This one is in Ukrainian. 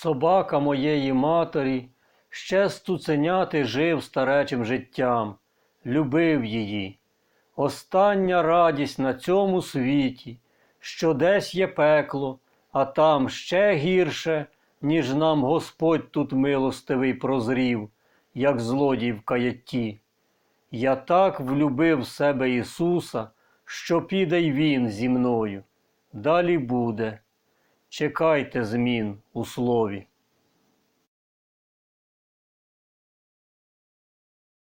Собака моєї матері ще з цуценяти жив старечим життям, любив її. Остання радість на цьому світі, що десь є пекло, а там ще гірше, ніж нам Господь тут милостивий прозрів, як злодій в каятті. Я так влюбив в себе Ісуса, що піде й Він зі мною. Далі буде. Чекайте змін у слові.